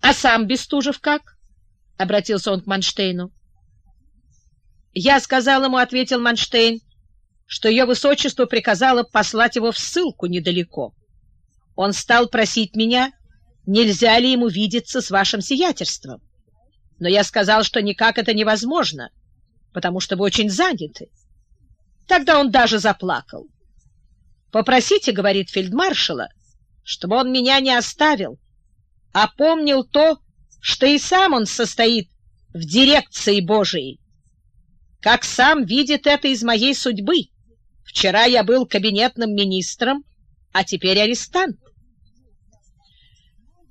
А сам Бестужев как? — обратился он к Манштейну. Я сказал ему, — ответил Манштейн, — что ее высочество приказало послать его в ссылку недалеко. Он стал просить меня, нельзя ли ему видеться с вашим сиятельством. Но я сказал, что никак это невозможно, потому что вы очень заняты. Тогда он даже заплакал. «Попросите, — говорит фельдмаршала, — чтобы он меня не оставил, а помнил то, что и сам он состоит в дирекции Божией. Как сам видит это из моей судьбы. Вчера я был кабинетным министром, а теперь арестант.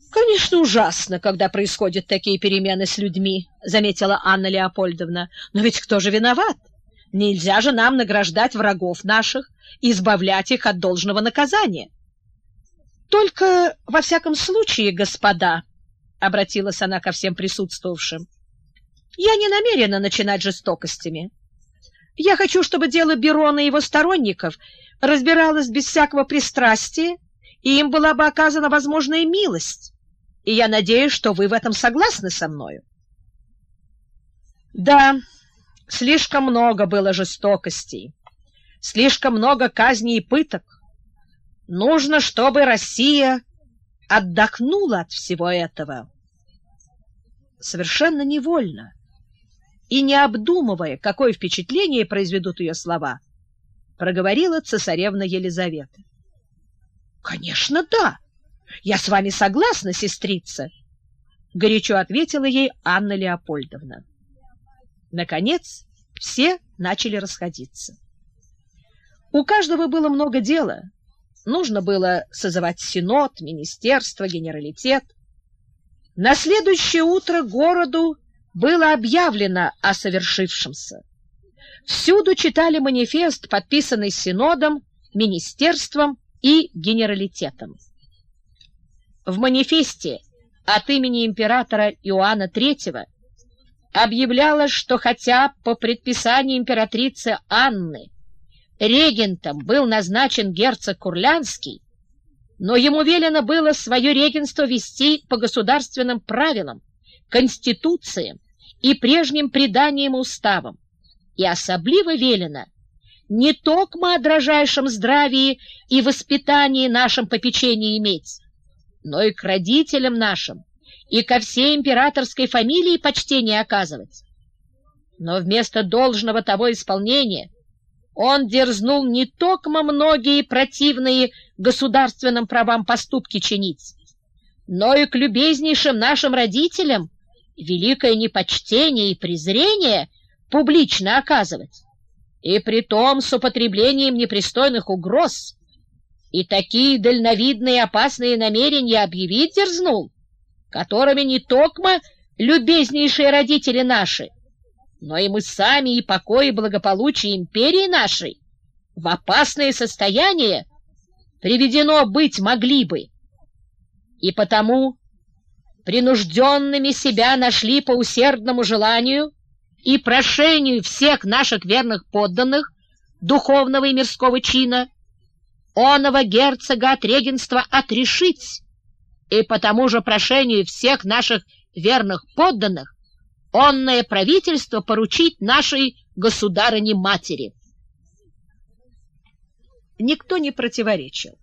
«Конечно, ужасно, когда происходят такие перемены с людьми», — заметила Анна Леопольдовна. «Но ведь кто же виноват? Нельзя же нам награждать врагов наших и избавлять их от должного наказания». «Только, во всяком случае, господа», — обратилась она ко всем присутствовавшим, — «я не намерена начинать жестокостями. Я хочу, чтобы дело Берона и его сторонников разбиралось без всякого пристрастия, и им была бы оказана возможная милость» и я надеюсь, что вы в этом согласны со мною. Да, слишком много было жестокостей, слишком много казней и пыток. Нужно, чтобы Россия отдохнула от всего этого. Совершенно невольно и не обдумывая, какое впечатление произведут ее слова, проговорила цесаревна Елизавета. — Конечно, да! Я с вами согласна, сестрица, горячо ответила ей Анна Леопольдовна. Наконец, все начали расходиться. У каждого было много дела. Нужно было созывать синод, министерство, генералитет. На следующее утро городу было объявлено о совершившемся. Всюду читали манифест, подписанный синодом, министерством и генералитетом. В манифесте от имени императора Иоанна III объявлялось, что хотя по предписанию императрицы Анны регентом был назначен герцог Курлянский, но ему велено было свое регенство вести по государственным правилам, конституциям и прежним преданиям и уставам, и особливо велено не только о дрожайшем здравии и воспитании нашем попечении иметь, но и к родителям нашим, и ко всей императорской фамилии почтение оказывать. Но вместо должного того исполнения он дерзнул не только многие противные государственным правам поступки чинить, но и к любезнейшим нашим родителям великое непочтение и презрение публично оказывать, и при том с употреблением непристойных угроз, и такие дальновидные опасные намерения объявить дерзнул, которыми не токмо любезнейшие родители наши, но и мы сами и покой и благополучие империи нашей в опасное состояние приведено быть могли бы. И потому принужденными себя нашли по усердному желанию и прошению всех наших верных подданных духовного и мирского чина оного герцога от регенства отрешить, и по тому же прошению всех наших верных подданных онное правительство поручить нашей государыне-матери. Никто не противоречил.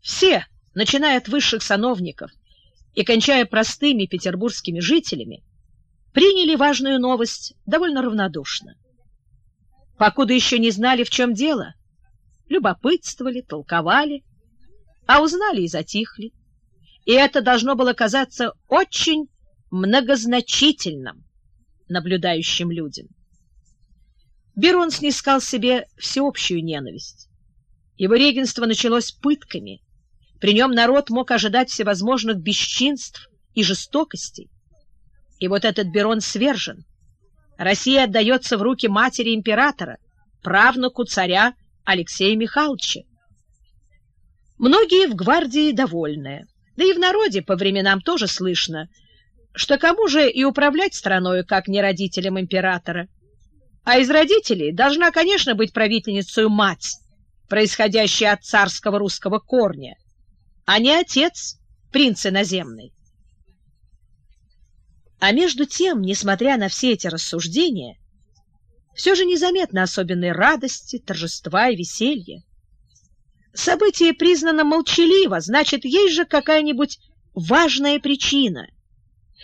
Все, начиная от высших сановников и кончая простыми петербургскими жителями, приняли важную новость довольно равнодушно. Покуда еще не знали, в чем дело, любопытствовали, толковали, а узнали и затихли. И это должно было казаться очень многозначительным наблюдающим людям. Берон снискал себе всеобщую ненависть. Его регенство началось пытками. При нем народ мог ожидать всевозможных бесчинств и жестокостей. И вот этот Берон свержен. Россия отдается в руки матери императора, правнуку царя Алексея Михайловича. Многие в гвардии довольны, да и в народе по временам тоже слышно, что кому же и управлять страной, как не родителям императора. А из родителей должна, конечно, быть правительницей мать, происходящая от царского русского корня, а не отец, принц иноземный. А между тем, несмотря на все эти рассуждения, все же незаметно особенной радости, торжества и веселья. Событие признано молчаливо, значит, есть же какая-нибудь важная причина.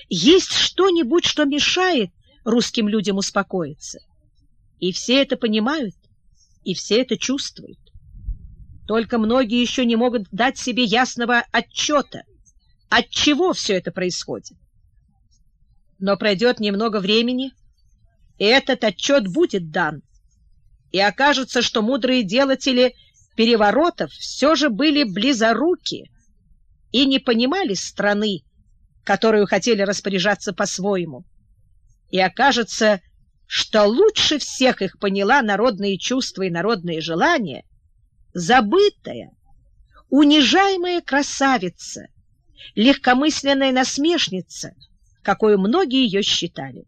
Есть что-нибудь, что мешает русским людям успокоиться. И все это понимают, и все это чувствуют. Только многие еще не могут дать себе ясного отчета, от чего все это происходит. Но пройдет немного времени, и этот отчет будет дан, и окажется, что мудрые делатели переворотов все же были близоруки и не понимали страны, которую хотели распоряжаться по-своему. И окажется, что лучше всех их поняла народные чувства и народные желания забытая, унижаемая красавица, легкомысленная насмешница, какой многие ее считали.